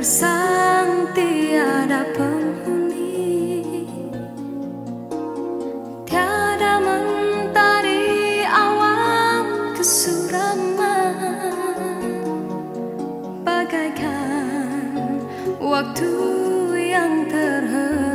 gersang tiada penghuni. Tiada mentari awan kesuraman Bagaikan waktu yang terhenti.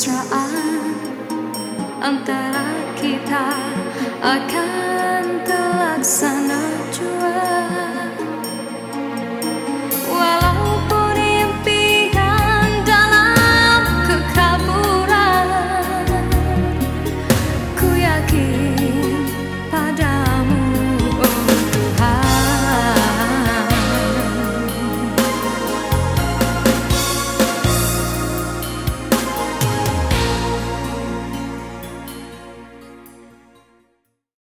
kemesraan antara kita akan terlaksana.